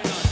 The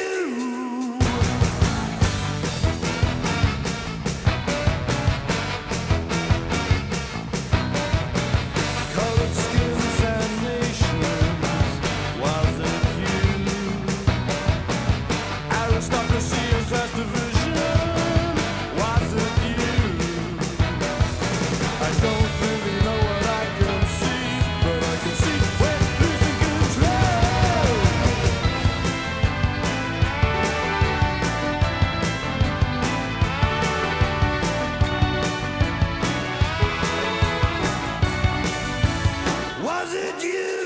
you.